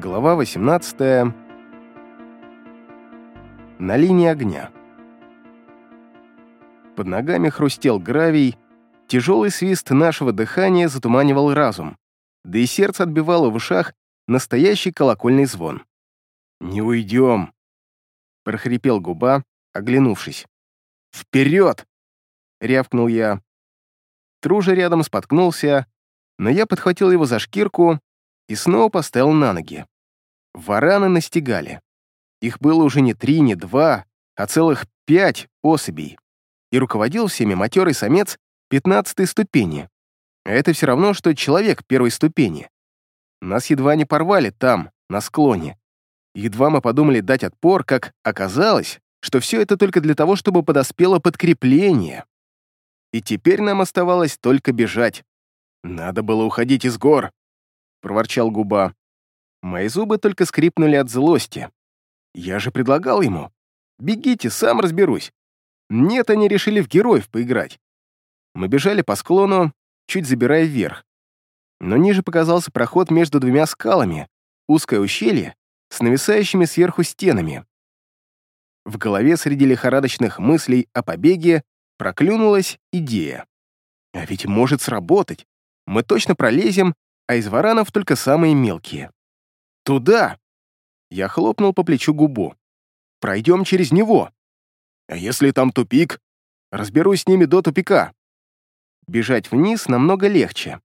Глава 18. На линии огня. Под ногами хрустел гравий, тяжелый свист нашего дыхания затуманивал разум, да и сердце отбивало в ушах настоящий колокольный звон. «Не уйдем!» — прохрипел губа, оглянувшись. «Вперед!» — рявкнул я. Тружа рядом споткнулся, но я подхватил его за шкирку и снова поставил на ноги. Вараны настигали. Их было уже не три, не два, а целых пять особей. И руководил всеми матерый самец пятнадцатой ступени. А это все равно, что человек первой ступени. Нас едва не порвали там, на склоне. Едва мы подумали дать отпор, как оказалось, что все это только для того, чтобы подоспело подкрепление. И теперь нам оставалось только бежать. Надо было уходить из гор, — проворчал губа. Мои зубы только скрипнули от злости. Я же предлагал ему. «Бегите, сам разберусь». Нет, они решили в героев поиграть. Мы бежали по склону, чуть забирая вверх. Но ниже показался проход между двумя скалами, узкое ущелье с нависающими сверху стенами. В голове среди лихорадочных мыслей о побеге проклюнулась идея. А ведь может сработать. Мы точно пролезем а из варанов только самые мелкие. «Туда!» Я хлопнул по плечу губу. «Пройдем через него. А если там тупик? Разберусь с ними до тупика». Бежать вниз намного легче.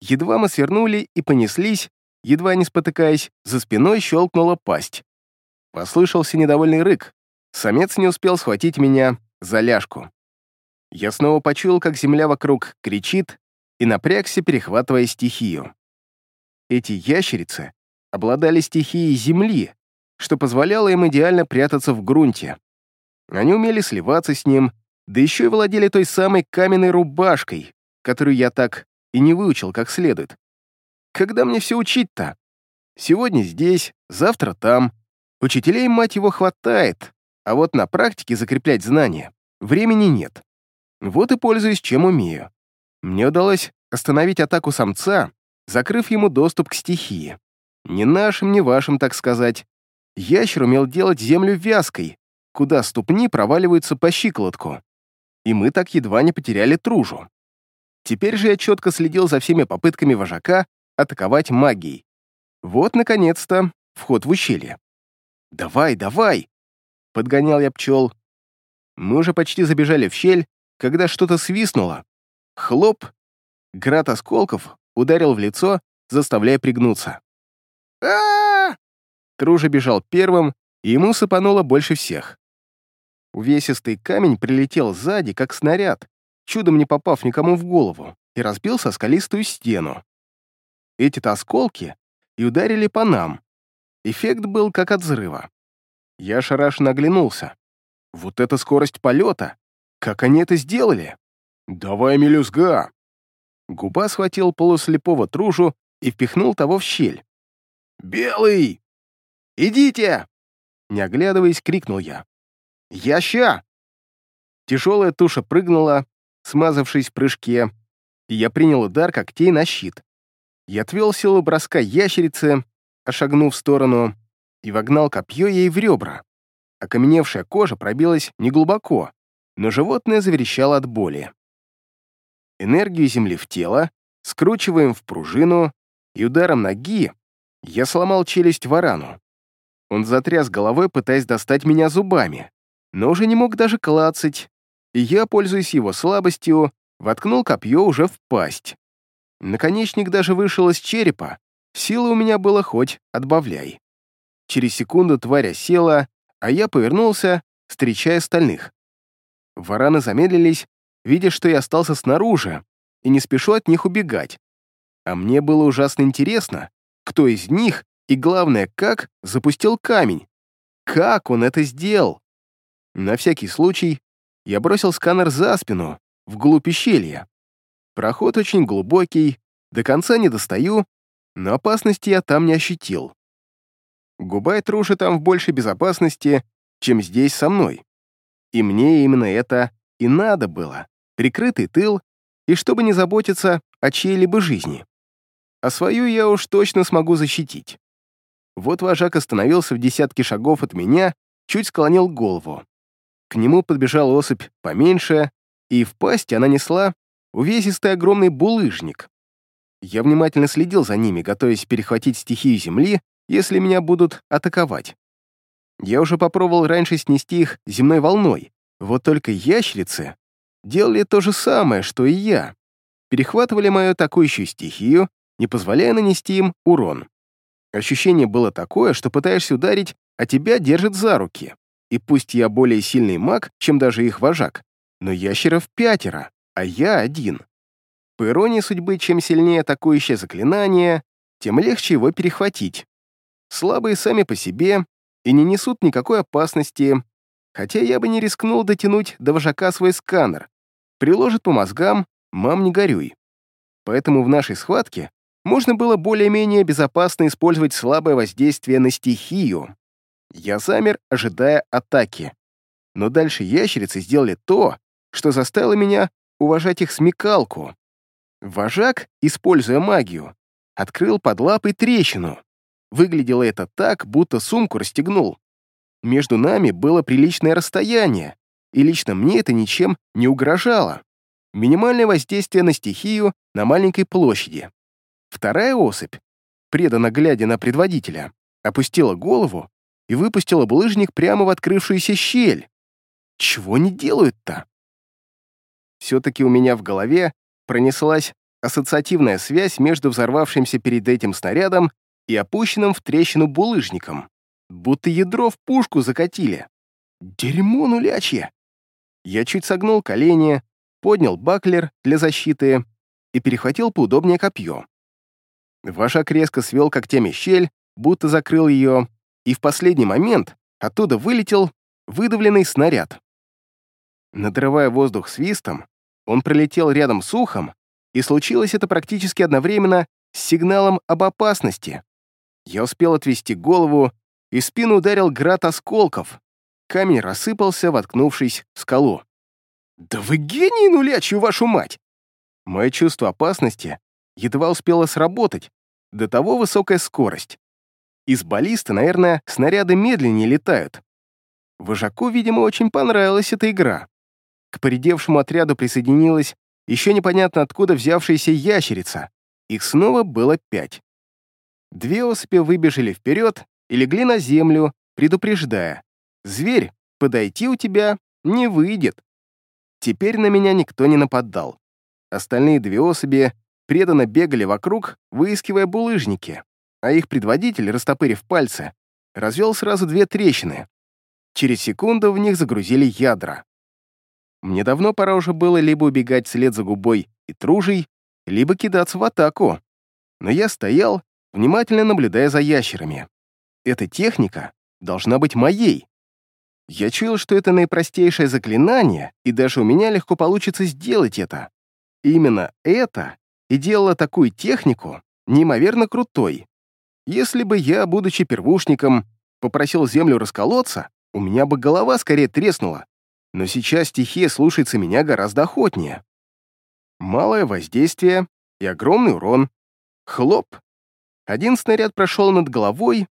Едва мы свернули и понеслись, едва не спотыкаясь, за спиной щелкнула пасть. Послышался недовольный рык. Самец не успел схватить меня за ляжку. Я снова почуял, как земля вокруг кричит, и напрягся, перехватывая стихию. Эти ящерицы обладали стихией земли, что позволяло им идеально прятаться в грунте. Они умели сливаться с ним, да еще и владели той самой каменной рубашкой, которую я так и не выучил как следует. Когда мне все учить-то? Сегодня здесь, завтра там. Учителей, мать его, хватает, а вот на практике закреплять знания времени нет. Вот и пользуюсь, чем умею. Мне удалось остановить атаку самца, закрыв ему доступ к стихии. Не нашим, не вашим, так сказать. Ящер умел делать землю вязкой, куда ступни проваливаются по щиколотку. И мы так едва не потеряли тружу. Теперь же я четко следил за всеми попытками вожака атаковать магией. Вот, наконец-то, вход в ущелье. «Давай, давай!» — подгонял я пчел. Мы уже почти забежали в щель, когда что-то свистнуло, Хлоп! Град осколков ударил в лицо, заставляя пригнуться. а Тружа бежал первым, и ему сыпануло больше всех. Увесистый камень прилетел сзади, как снаряд, чудом не попав никому в голову, и разбился скалистую стену. Эти-то осколки и ударили по нам. Эффект был как от взрыва. Я ошарашенно оглянулся. Вот это скорость полета! Как они это сделали? «Давай, мелюзга!» Губа схватил полуслепого тружу и впихнул того в щель. «Белый! Идите!» Не оглядываясь, крикнул я. «Яща!» Тяжелая туша прыгнула, смазавшись в прыжке, и я принял удар когтей на щит. Я отвел силу броска ящерицы, ошагнув в сторону, и вогнал копье ей в ребра. Окаменевшая кожа пробилась неглубоко, но животное заверещало от боли энергию земли в тело, скручиваем в пружину, и ударом ноги я сломал челюсть варану. Он затряс головой, пытаясь достать меня зубами, но уже не мог даже клацать, и я, пользуясь его слабостью, воткнул копье уже в пасть. Наконечник даже вышел из черепа, силы у меня было хоть отбавляй. Через секунду тварь села, а я повернулся, встречая остальных. Вараны замедлились, видя, что я остался снаружи, и не спешу от них убегать. А мне было ужасно интересно, кто из них и, главное, как запустил камень. Как он это сделал? На всякий случай я бросил сканер за спину, вглубь ущелья. Проход очень глубокий, до конца не достаю, но опасности я там не ощутил. Губа и Труши там в большей безопасности, чем здесь со мной. И мне именно это и надо было прикрытый тыл и чтобы не заботиться о чьей-либо жизни. А свою я уж точно смогу защитить. Вот вожак остановился в десятке шагов от меня, чуть склонил голову. К нему подбежала особь поменьше, и в пасти она несла увесистый огромный булыжник. Я внимательно следил за ними, готовясь перехватить стихию земли, если меня будут атаковать. Я уже попробовал раньше снести их земной волной, вот только ящерицы делали то же самое, что и я. Перехватывали мою атакующую стихию, не позволяя нанести им урон. Ощущение было такое, что пытаешься ударить, а тебя держат за руки. И пусть я более сильный маг, чем даже их вожак, но ящеров пятеро, а я один. По иронии судьбы, чем сильнее атакующее заклинание, тем легче его перехватить. Слабые сами по себе и не несут никакой опасности, хотя я бы не рискнул дотянуть до вожака свой сканер. Приложит по мозгам, мам, не горюй. Поэтому в нашей схватке можно было более-менее безопасно использовать слабое воздействие на стихию. Я замер, ожидая атаки. Но дальше ящерицы сделали то, что заставило меня уважать их смекалку. Вожак, используя магию, открыл под лапой трещину. Выглядело это так, будто сумку расстегнул. Между нами было приличное расстояние, и лично мне это ничем не угрожало. Минимальное воздействие на стихию на маленькой площади. Вторая особь, преданно глядя на предводителя, опустила голову и выпустила булыжник прямо в открывшуюся щель. Чего они делают-то? Все-таки у меня в голове пронеслась ассоциативная связь между взорвавшимся перед этим снарядом и опущенным в трещину булыжником. Будто ядро в пушку закатили. Дерьмо нулячье! Я чуть согнул колени, поднял баклер для защиты и перехватил поудобнее копье. Вожак резко свел когтями щель, будто закрыл ее, и в последний момент оттуда вылетел выдавленный снаряд. Надрывая воздух свистом, он пролетел рядом с ухом, и случилось это практически одновременно с сигналом об опасности. Я успел отвести голову, и спину ударил град осколков. Камень рассыпался, воткнувшись в скалу. «Да вы гений нулячью, вашу мать!» Мое чувство опасности едва успело сработать, до того высокая скорость. Из баллиста, наверное, снаряды медленнее летают. Вожаку, видимо, очень понравилась эта игра. К поредевшему отряду присоединилась еще непонятно откуда взявшаяся ящерица. Их снова было пять. Две особи выбежали вперед и легли на землю, предупреждая. «Зверь, подойти у тебя не выйдет». Теперь на меня никто не нападал. Остальные две особи преданно бегали вокруг, выискивая булыжники, а их предводитель, растопырив пальцы, развел сразу две трещины. Через секунду в них загрузили ядра. Мне давно пора уже было либо убегать вслед за губой и тружей, либо кидаться в атаку. Но я стоял, внимательно наблюдая за ящерами. Эта техника должна быть моей. Я чуял, что это наипростейшее заклинание, и даже у меня легко получится сделать это. именно это и делало такую технику неимоверно крутой. Если бы я, будучи первушником, попросил землю расколоться, у меня бы голова скорее треснула, но сейчас стихия слушается меня гораздо охотнее. Малое воздействие и огромный урон. Хлоп. Один снаряд прошел над головой,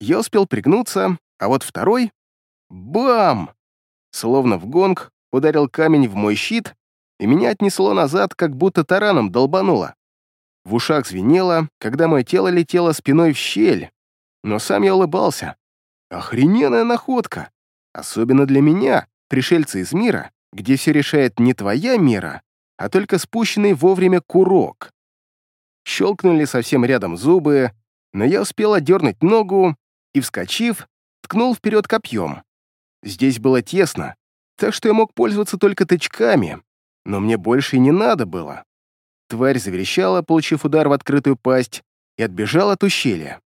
я успел пригнуться, а вот второй — бам! Словно в гонг ударил камень в мой щит, и меня отнесло назад, как будто тараном долбануло. В ушах звенело, когда мое тело летело спиной в щель, но сам я улыбался. Охрененная находка! Особенно для меня, пришельцы из мира, где все решает не твоя мера, а только спущенный вовремя курок. Щелкнули совсем рядом зубы, но я успел отдернуть ногу и, вскочив, ткнул вперед копьем. Здесь было тесно, так что я мог пользоваться только тычками, но мне больше и не надо было. Тварь заверещала, получив удар в открытую пасть, и отбежала от ущелья.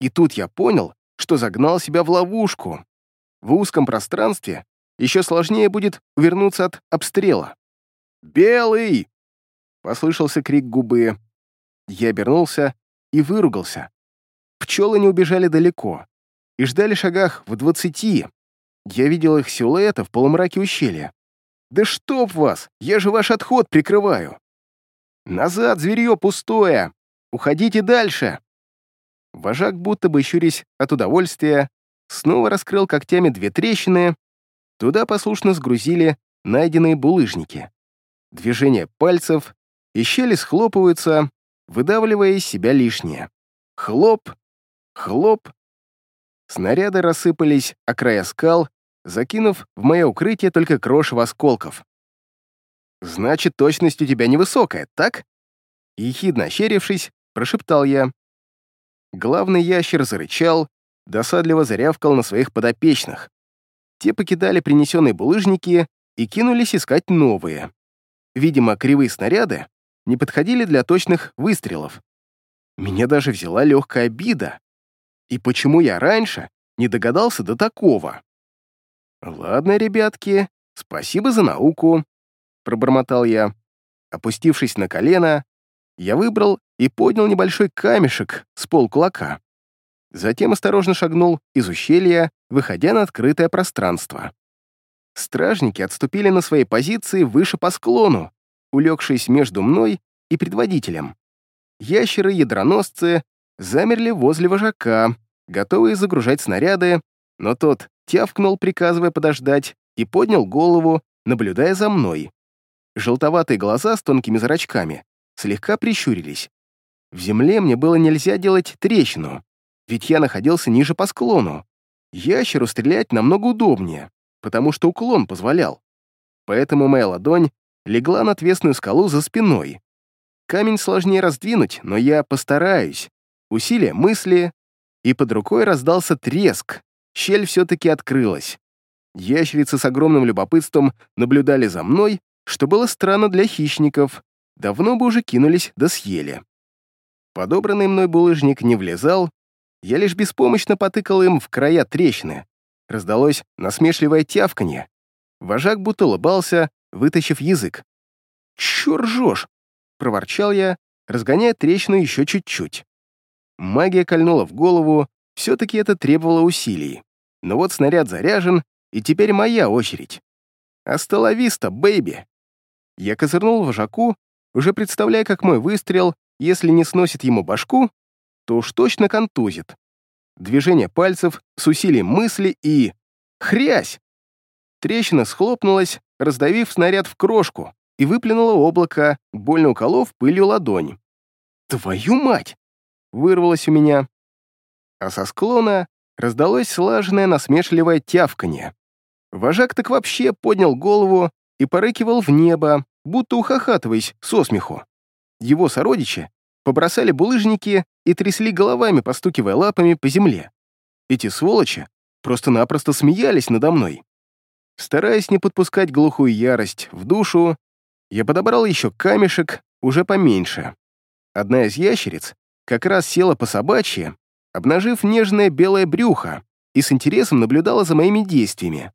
И тут я понял, что загнал себя в ловушку. В узком пространстве еще сложнее будет увернуться от обстрела. «Белый!» — послышался крик губы. Я обернулся и выругался. Пчелы не убежали далеко и ждали шагах в двадцати. Я видел их силуэты в полумраке ущелья. «Да чтоб вас! Я же ваш отход прикрываю!» «Назад, зверье пустое! Уходите дальше!» Вожак, будто бы щурясь от удовольствия, снова раскрыл когтями две трещины, туда послушно сгрузили найденные булыжники. Движение пальцев, и щели схлопываются, выдавливая из себя лишнее. Хлоп, хлоп. Снаряды рассыпались о края скал, закинув в мое укрытие только крошево осколков. «Значит, точность у тебя невысокая, так?» Ехидно ощерившись, прошептал я. Главный ящер зарычал, досадливо зарявкал на своих подопечных. Те покидали принесенные булыжники и кинулись искать новые. Видимо, кривые снаряды не подходили для точных выстрелов. Меня даже взяла легкая обида. И почему я раньше не догадался до такого? «Ладно, ребятки, спасибо за науку», — пробормотал я. Опустившись на колено, я выбрал и поднял небольшой камешек с полкулака. Затем осторожно шагнул из ущелья, выходя на открытое пространство. Стражники отступили на свои позиции выше по склону, улегшись между мной и предводителем. Ящеры-ядроносцы замерли возле вожака, готовые загружать снаряды, но тот тявкнул, приказывая подождать, и поднял голову, наблюдая за мной. Желтоватые глаза с тонкими зрачками слегка прищурились. В земле мне было нельзя делать трещину, ведь я находился ниже по склону. Ящеру стрелять намного удобнее, потому что уклон позволял. Поэтому моя ладонь легла на отвесную скалу за спиной. Камень сложнее раздвинуть, но я постараюсь. Усилие мысли, и под рукой раздался треск. Щель все-таки открылась. Ящерицы с огромным любопытством наблюдали за мной, что было странно для хищников, давно бы уже кинулись да съели. Подобранный мной булыжник не влезал, я лишь беспомощно потыкал им в края трещины. Раздалось насмешливое тявканье. Вожак будто улыбался, вытащив язык. «Чё ржёшь?» — проворчал я, разгоняя трещину еще чуть-чуть. Магия кольнула в голову, все-таки это требовало усилий. Но вот снаряд заряжен, и теперь моя очередь. «Астоловиста, бэйби!» Я козырнул вожаку, уже представляя, как мой выстрел, если не сносит ему башку, то уж точно контузит. Движение пальцев с усилием мысли и... Хрясь! Трещина схлопнулась, раздавив снаряд в крошку, и выплюнула облако, больно уколов пылью ладонь. «Твою мать!» — вырвалось у меня. А со склона раздалось слаженное насмешливое тявканье. Вожак так вообще поднял голову и порыкивал в небо, будто ухахатываясь со смеху. Его сородичи побросали булыжники и трясли головами, постукивая лапами по земле. Эти сволочи просто-напросто смеялись надо мной. Стараясь не подпускать глухую ярость в душу, я подобрал еще камешек, уже поменьше. Одна из ящериц как раз села по собачьи, обнажив нежное белое брюхо, и с интересом наблюдала за моими действиями.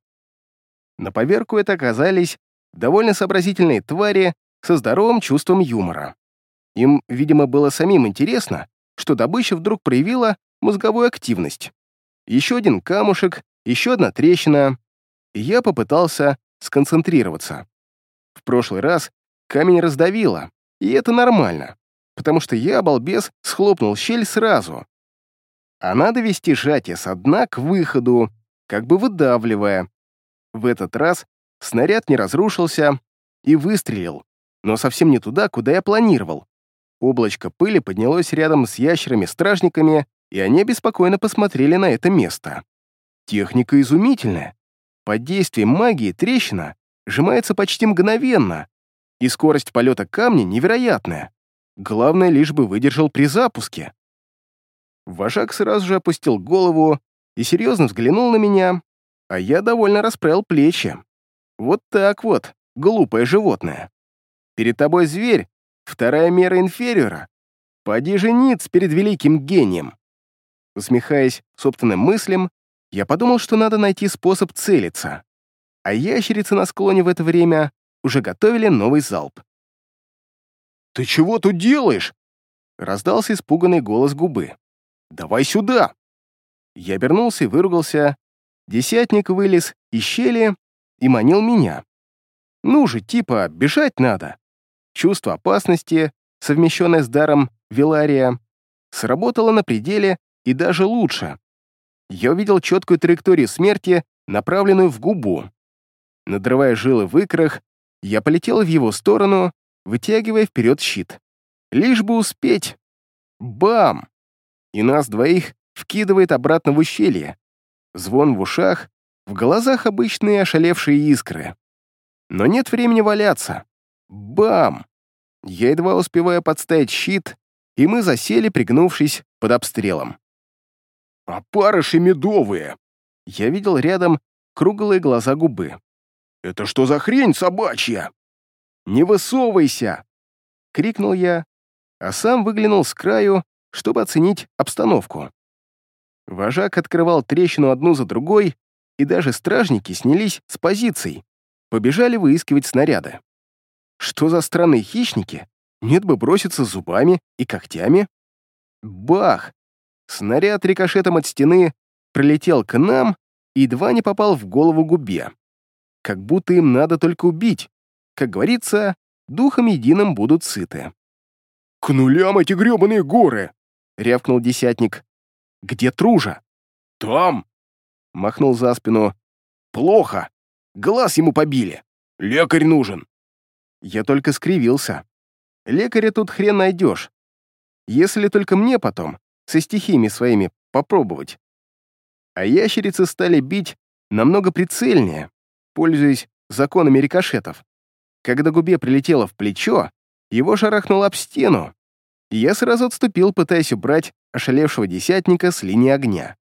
На поверку это оказались довольно сообразительные твари со здоровым чувством юмора. Им, видимо, было самим интересно, что добыча вдруг проявила мозговую активность. Еще один камушек, еще одна трещина, и я попытался сконцентрироваться. В прошлый раз камень раздавило, и это нормально, потому что я, балбес, схлопнул щель сразу. А надо вести сжатие со дна к выходу, как бы выдавливая. В этот раз снаряд не разрушился и выстрелил, но совсем не туда, куда я планировал. Облачко пыли поднялось рядом с ящерами-стражниками, и они беспокойно посмотрели на это место. Техника изумительная. Под действием магии трещина сжимается почти мгновенно, и скорость полета камня невероятная. Главное, лишь бы выдержал при запуске. Вожак сразу же опустил голову и серьезно взглянул на меня, а я довольно расправил плечи. Вот так вот, глупое животное. Перед тобой зверь, вторая мера инфериора. Поди жениц перед великим гением. Усмехаясь собственным мыслям, я подумал, что надо найти способ целиться. А ящерицы на склоне в это время уже готовили новый залп. «Ты чего тут делаешь?» Раздался испуганный голос губы. «Давай сюда!» Я обернулся и выругался. Десятник вылез из щели и манил меня. Ну же, типа, бежать надо. Чувство опасности, совмещенное с даром Вилария, сработало на пределе и даже лучше. Я увидел четкую траекторию смерти, направленную в губу. Надрывая жилы в икрах, я полетел в его сторону, вытягивая вперед щит. Лишь бы успеть. Бам! И нас двоих вкидывает обратно в ущелье. Звон в ушах, в глазах обычные ошалевшие искры. Но нет времени валяться. Бам! Я едва успеваю подставить щит, и мы засели, пригнувшись под обстрелом. «Опарыши медовые!» Я видел рядом круглые глаза губы. «Это что за хрень собачья?» «Не высовывайся!» — крикнул я, а сам выглянул с краю, чтобы оценить обстановку. Вожак открывал трещину одну за другой, и даже стражники снялись с позиций, побежали выискивать снаряды. Что за странные хищники? Нет бы броситься зубами и когтями. Бах! Снаряд рикошетом от стены пролетел к нам и едва не попал в голову губе. Как будто им надо только убить. Как говорится, духом единым будут сыты. «К нулям эти грёбаные горы!» — рявкнул десятник. «Где Тружа?» «Там!» — махнул за спину. «Плохо! Глаз ему побили! Лекарь нужен!» Я только скривился. Лекаря тут хрен найдешь. Если только мне потом, со стихиями своими, попробовать. А ящерицы стали бить намного прицельнее, пользуясь законами рикошетов. Когда губе прилетело в плечо, его шарахнуло об стену, я сразу отступил, пытаясь убрать ошалевшего десятника с линии огня.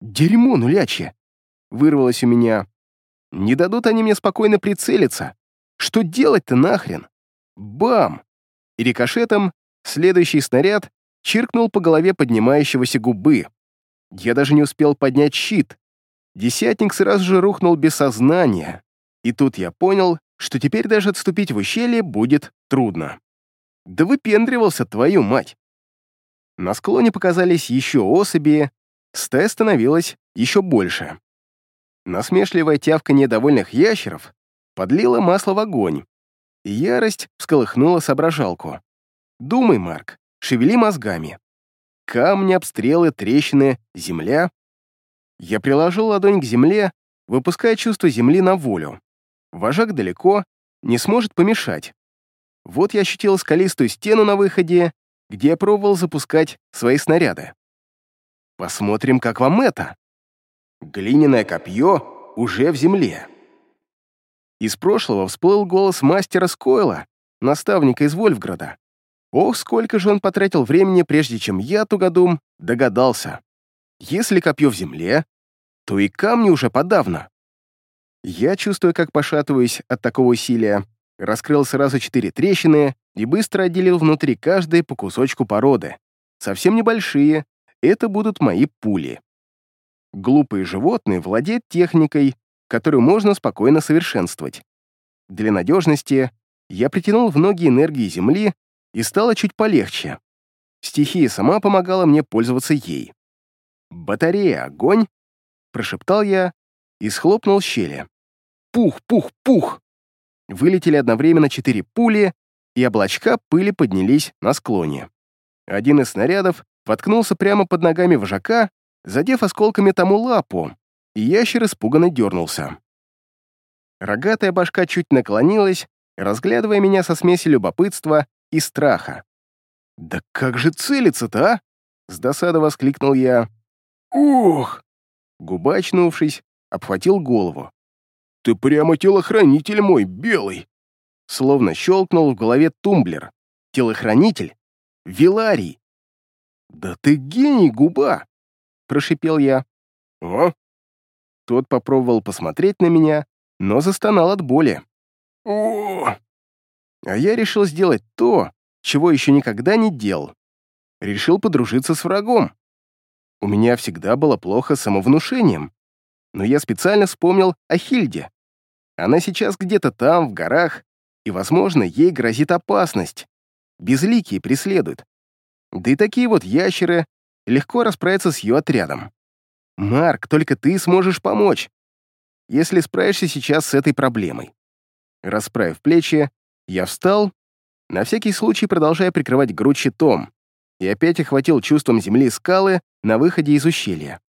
«Дерьмо нулячье!» — вырвалось у меня. «Не дадут они мне спокойно прицелиться. Что делать-то нахрен? Бам! И рикошетом следующий снаряд чиркнул по голове поднимающегося губы. Я даже не успел поднять щит. Десятник сразу же рухнул без сознания. И тут я понял, что теперь даже отступить в ущелье будет трудно. Да выпендривался, твою мать! На склоне показались еще особи, стая становилась еще больше. Насмешливое тявканье довольных ящеров подлила масло в огонь, и ярость всколыхнула соображалку. «Думай, Марк, шевели мозгами. Камни, обстрелы, трещины, земля». Я приложил ладонь к земле, выпуская чувство земли на волю. Вожак далеко, не сможет помешать. Вот я ощутил скалистую стену на выходе, где я пробовал запускать свои снаряды. Посмотрим, как вам это. Глиняное копье уже в земле. Из прошлого всплыл голос мастера Скойла, наставника из Вольфграда. Ох, сколько же он потратил времени, прежде чем я, тугодум, догадался. Если копье в земле, то и камни уже подавно. Я, чувствуя, как пошатываюсь от такого усилия, раскрыл сразу четыре трещины и быстро отделил внутри каждой по кусочку породы. Совсем небольшие, это будут мои пули. Глупые животные владеют техникой, которую можно спокойно совершенствовать. Для надежности я притянул в ноги энергии Земли и стало чуть полегче. Стихия сама помогала мне пользоваться ей. «Батарея, огонь!» — прошептал я и схлопнул щели. «Пух, пух, пух!» Вылетели одновременно четыре пули, и облачка пыли поднялись на склоне. Один из снарядов воткнулся прямо под ногами вожака, задев осколками тому лапу, и ящер испуганно дернулся. Рогатая башка чуть наклонилась, разглядывая меня со смесью любопытства и страха. «Да как же целиться-то, а?» — с досады воскликнул я. «Ух!» Губа, очнувшись, обхватил голову. «Ты прямо телохранитель мой, белый!» Словно щелкнул в голове тумблер. «Телохранитель? Виларий!» «Да ты гений, губа!» — прошипел я. «А? Тот попробовал посмотреть на меня, но застонал от боли. О! А я решил сделать то, чего еще никогда не делал. Решил подружиться с врагом. У меня всегда было плохо с самовнушением, но я специально вспомнил о Хильде. Она сейчас где-то там, в горах, и, возможно, ей грозит опасность. Безликие преследуют. Да и такие вот ящеры легко расправятся с ее отрядом. Марк, только ты сможешь помочь, если справишься сейчас с этой проблемой. Расправив плечи, я встал, на всякий случай продолжая прикрывать грудь щитом, и опять охватил чувством земли скалы, на выходе из ущелья.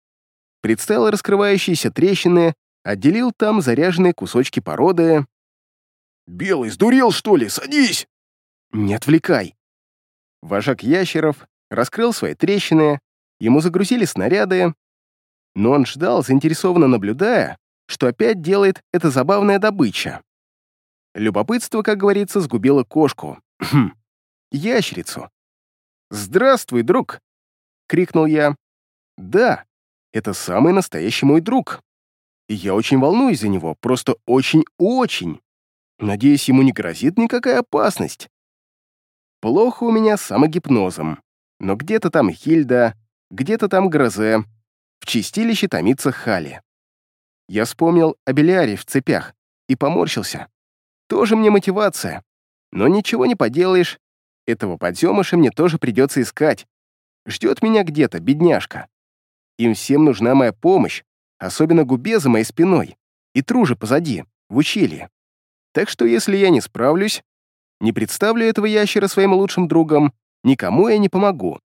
Представил раскрывающиеся трещины, отделил там заряженные кусочки породы. «Белый, сдурел, что ли? Садись!» «Не отвлекай!» Вожак ящеров раскрыл свои трещины, ему загрузили снаряды, но он ждал, заинтересованно наблюдая, что опять делает эта забавная добыча. Любопытство, как говорится, сгубило кошку. Ящерицу. «Здравствуй, друг!» — крикнул я. «Да, это самый настоящий мой друг. И я очень волнуюсь за него, просто очень-очень. Надеюсь, ему не грозит никакая опасность. Плохо у меня с самогипнозом, но где-то там Хильда, где-то там Грозе, в чистилище томится Хали. Я вспомнил о Беляре в цепях и поморщился. Тоже мне мотивация. Но ничего не поделаешь, этого подземыша мне тоже придется искать. Ждет меня где-то, бедняжка. Им всем нужна моя помощь, особенно губе за моей спиной и труже позади, в ущелье. Так что если я не справлюсь, не представлю этого ящера своим лучшим другом, никому я не помогу.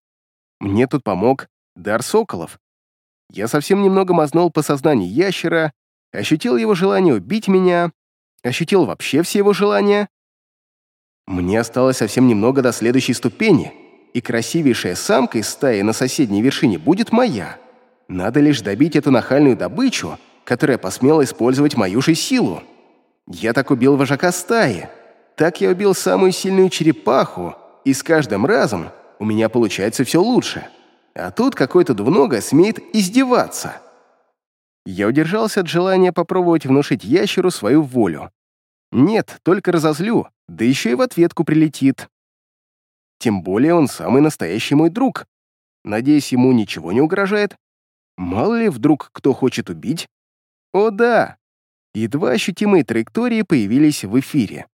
Мне тут помог дар соколов. Я совсем немного мазнул по сознанию ящера, ощутил его желание убить меня, ощутил вообще все его желания. Мне осталось совсем немного до следующей ступени, и красивейшая самка из стаи на соседней вершине будет моя. Надо лишь добить эту нахальную добычу, которая посмела использовать мою же силу. Я так убил вожака стаи, так я убил самую сильную черепаху, и с каждым разом у меня получается все лучше. А тут какой-то двунога смеет издеваться. Я удержался от желания попробовать внушить ящеру свою волю. Нет, только разозлю, да еще и в ответку прилетит. Тем более он самый настоящий мой друг. Надеюсь, ему ничего не угрожает. Мало ли, вдруг кто хочет убить? О да! Едва ощутимые траектории появились в эфире.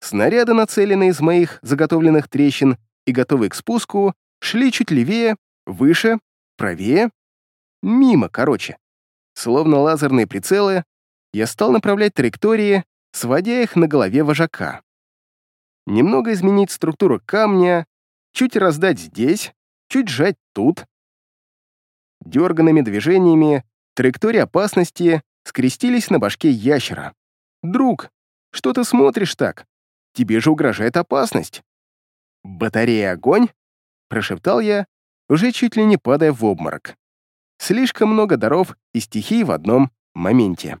Снаряды, нацеленные из моих заготовленных трещин и готовые к спуску, шли чуть левее, выше, правее, мимо, короче. Словно лазерные прицелы, я стал направлять траектории, сводя их на голове вожака. Немного изменить структуру камня, чуть раздать здесь, чуть сжать тут. Дерганными движениями траектории опасности скрестились на башке ящера. «Друг, что ты смотришь так? Тебе же угрожает опасность». «Батарея огонь?» — прошептал я, уже чуть ли не падая в обморок. Слишком много даров и стихий в одном моменте.